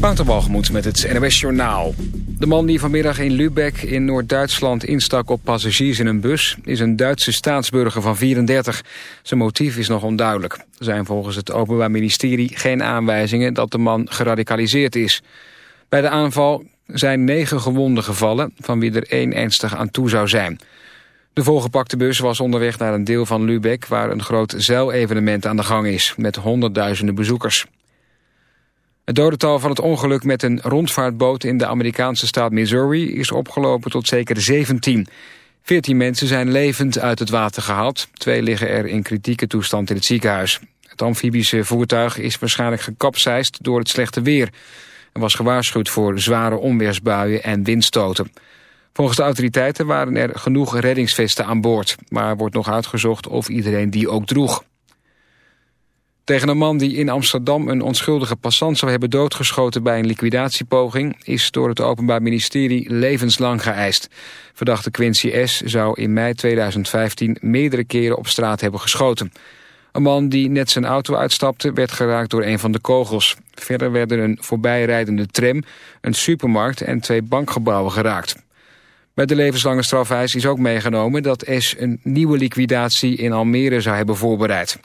Waterwalgemoed met het NWS Journaal. De man die vanmiddag in Lübeck in Noord-Duitsland instak op passagiers in een bus... is een Duitse staatsburger van 34. Zijn motief is nog onduidelijk. Er zijn volgens het Openbaar Ministerie geen aanwijzingen dat de man geradicaliseerd is. Bij de aanval zijn negen gewonden gevallen, van wie er één ernstig aan toe zou zijn. De volgepakte bus was onderweg naar een deel van Lübeck... waar een groot zeilevenement aan de gang is, met honderdduizenden bezoekers. Het dodental van het ongeluk met een rondvaartboot in de Amerikaanse staat Missouri is opgelopen tot zeker 17. 14 mensen zijn levend uit het water gehaald. Twee liggen er in kritieke toestand in het ziekenhuis. Het amfibische voertuig is waarschijnlijk gekapseist door het slechte weer. Er was gewaarschuwd voor zware onweersbuien en windstoten. Volgens de autoriteiten waren er genoeg reddingsvesten aan boord. Maar wordt nog uitgezocht of iedereen die ook droeg. Tegen een man die in Amsterdam een onschuldige passant zou hebben doodgeschoten bij een liquidatiepoging is door het Openbaar Ministerie levenslang geëist. Verdachte Quincy S. zou in mei 2015 meerdere keren op straat hebben geschoten. Een man die net zijn auto uitstapte werd geraakt door een van de kogels. Verder werden een voorbijrijdende tram, een supermarkt en twee bankgebouwen geraakt. Bij de levenslange strafeis is ook meegenomen dat S. een nieuwe liquidatie in Almere zou hebben voorbereid.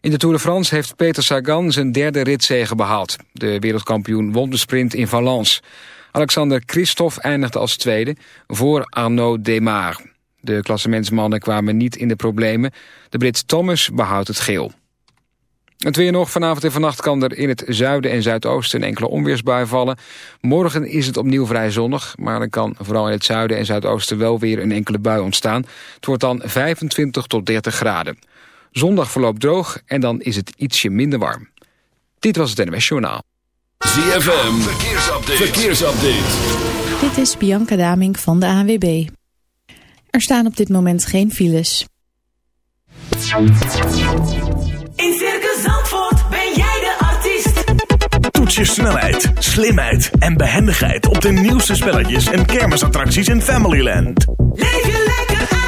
In de Tour de France heeft Peter Sagan zijn derde ritzege behaald. De wereldkampioen won de sprint in Valence. Alexander Christophe eindigde als tweede voor Arnaud Demar. De klassementsmannen kwamen niet in de problemen. De Brit Thomas behoudt het geel. Het weer nog. Vanavond en vannacht kan er in het zuiden en zuidoosten enkele onweersbui vallen. Morgen is het opnieuw vrij zonnig, maar dan kan vooral in het zuiden en zuidoosten wel weer een enkele bui ontstaan. Het wordt dan 25 tot 30 graden. Zondag verloopt droog en dan is het ietsje minder warm. Dit was het NMS Journaal. ZFM, verkeersupdate. verkeersupdate. Dit is Bianca Daming van de ANWB. Er staan op dit moment geen files. In Circus Zandvoort ben jij de artiest. Toets je snelheid, slimheid en behendigheid op de nieuwste spelletjes en kermisattracties in Familyland. Leef je lekker uit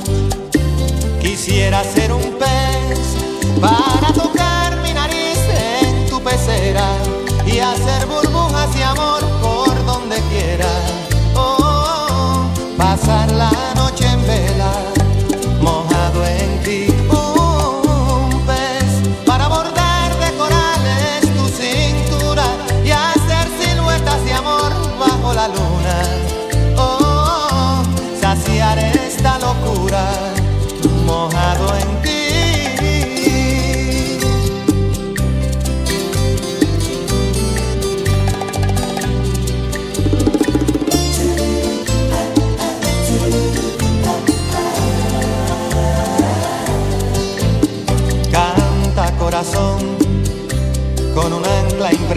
Quisiera ser un pez para tocar mi nariz en tu pecera y hacer burbujas de amor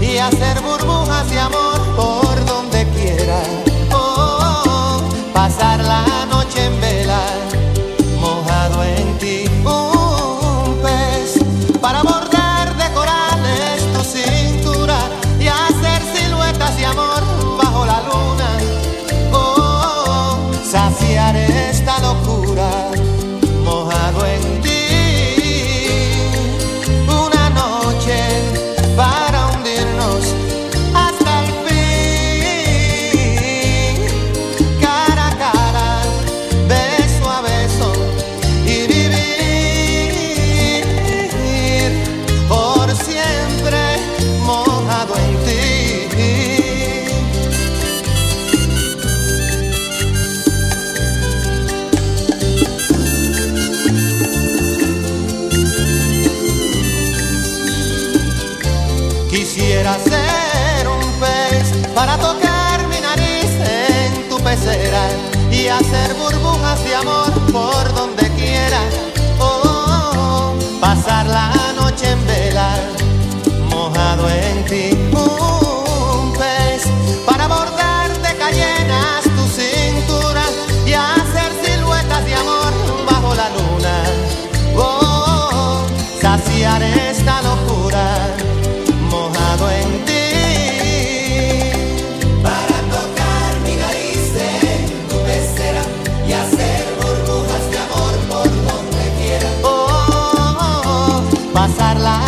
y hacer burbujas de amor por pasarla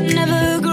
never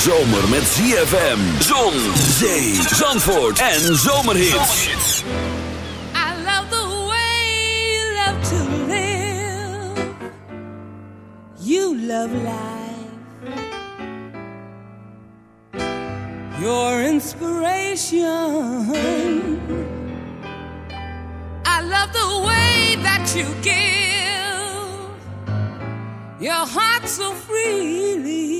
zomer met ZFM. Zon, zee, zandvoort en zomerhits. I love the way you love to live. You love life. Your inspiration. I love the way that you give. Your heart so freely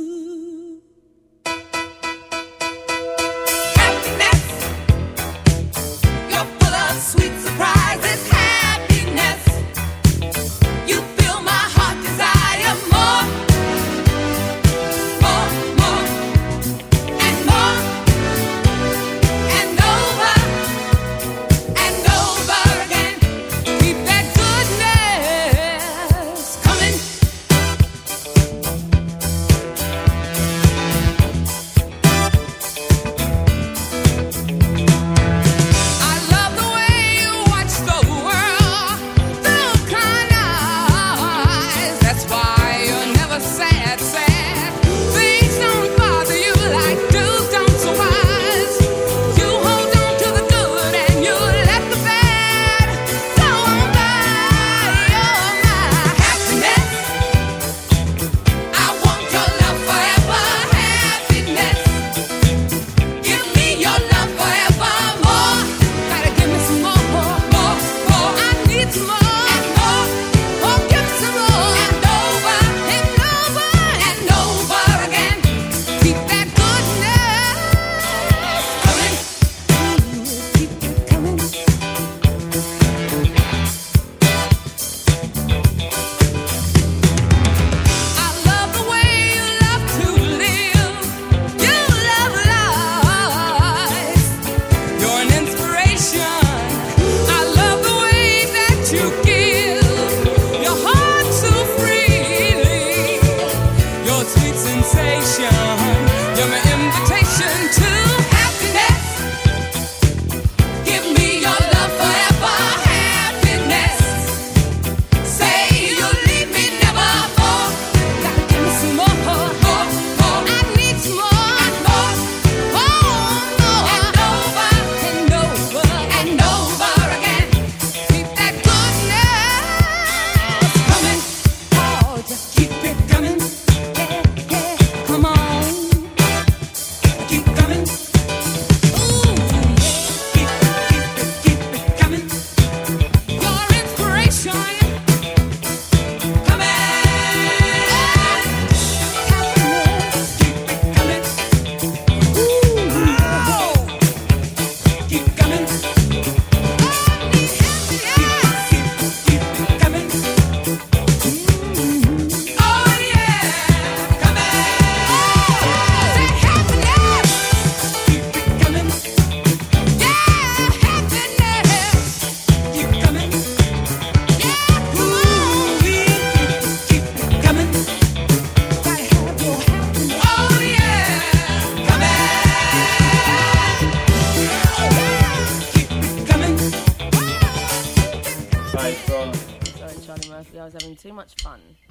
much fun.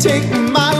take my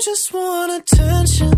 just want attention.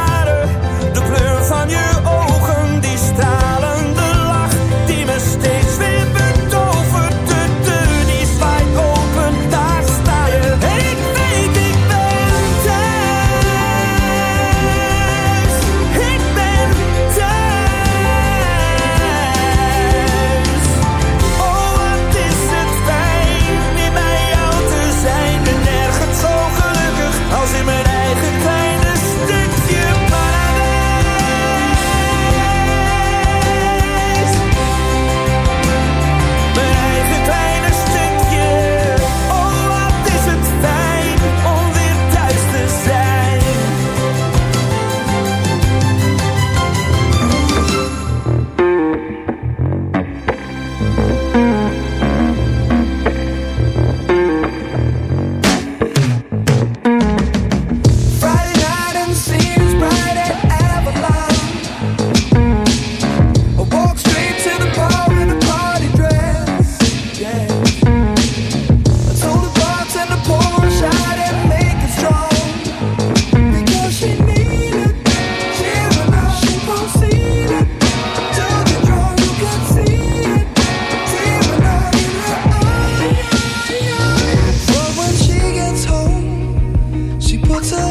water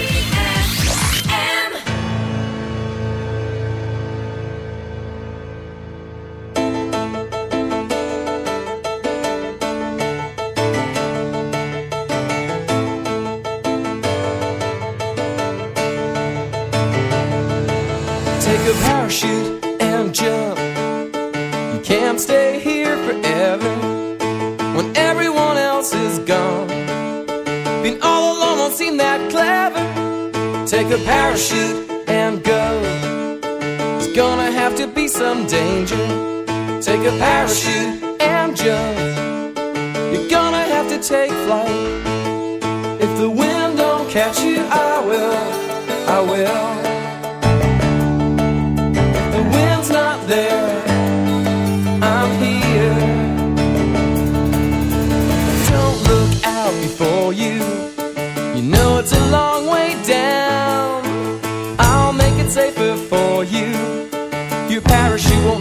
take a parachute and go. It's gonna have to be some danger. Take a parachute and jump. You're gonna have to take flight.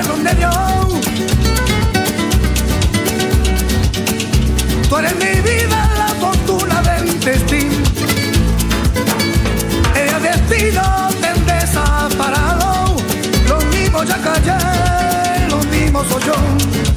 perdón de. Tú eres mi vida, la fortuna del destino. El destino te desaparado. Lo mismo ya callé, lo mismo soy yo.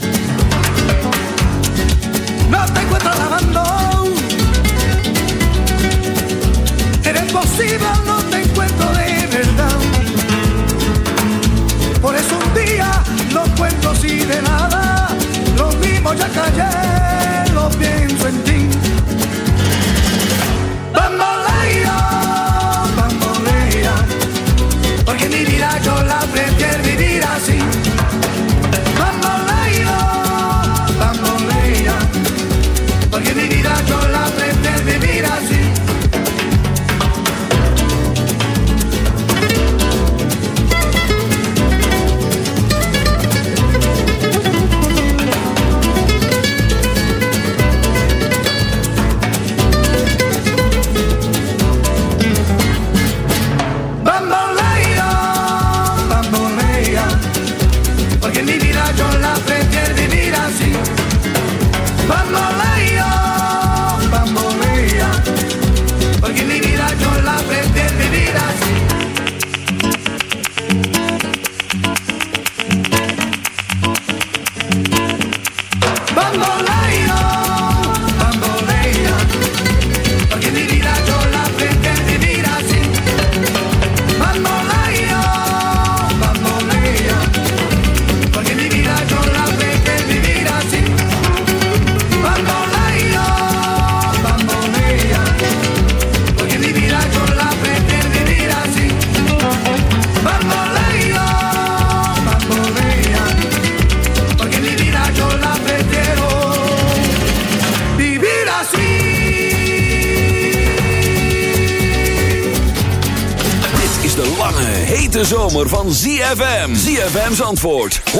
Hete zomer van ZFM. ZFM's antwoord. 106.9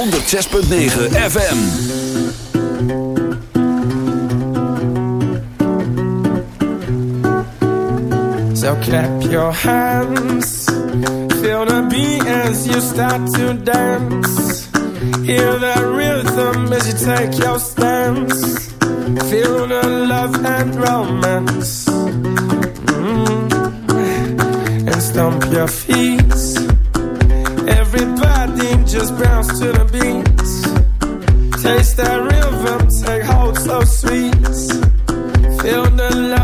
FM. So clap your hands, feel the beat as you start to dance. Hear the rhythm as you take your stance. Feel the love and romance. Stomp your feet. Everybody just bounce to the beat. Taste that rhythm, take hold so sweet. Feel the love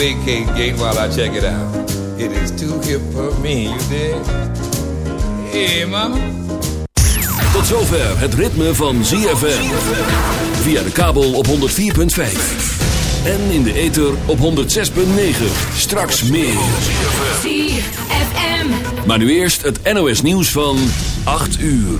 vacate gate while I check it out? It is too hip for me, you dig? Hey, mama. Tot zover het ritme van ZFM. Via de kabel op 104.5. En in de ether op 106.9. Straks meer. ZFM. Maar nu eerst het NOS nieuws van 8 uur.